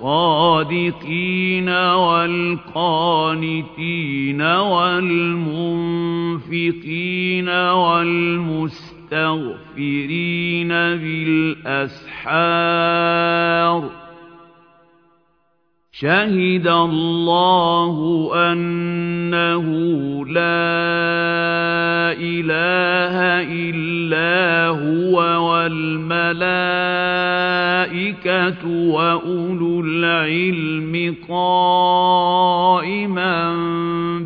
والصادقين والقانتين والمنفقين والمستغفرين بالأسحار شهد الله أنه لا إله إلا هو والملائكة وأولو العلم قائما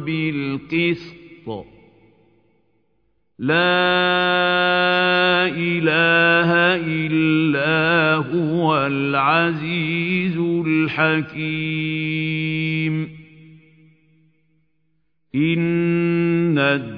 بالقسط. لا إله إلا هو العزيز الحكيم. إن الدين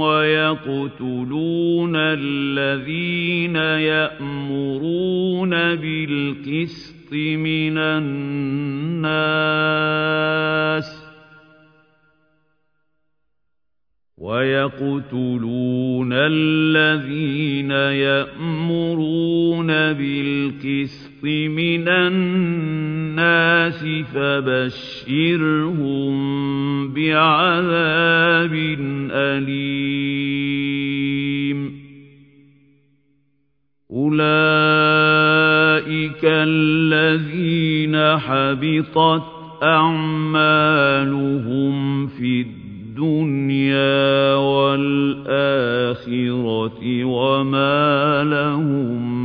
ويقتلون الذين يأمرون بالقسط من الناس ويقتلون الذين يأمرون بالقسط من الناس فبشرهم بعذاب أليم. أولئك الذين حبطت أعمالهم في الدنيا والآخرة وما لهم